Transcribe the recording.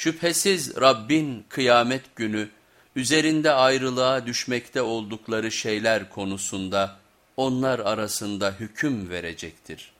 Şüphesiz Rabbin kıyamet günü üzerinde ayrılığa düşmekte oldukları şeyler konusunda onlar arasında hüküm verecektir.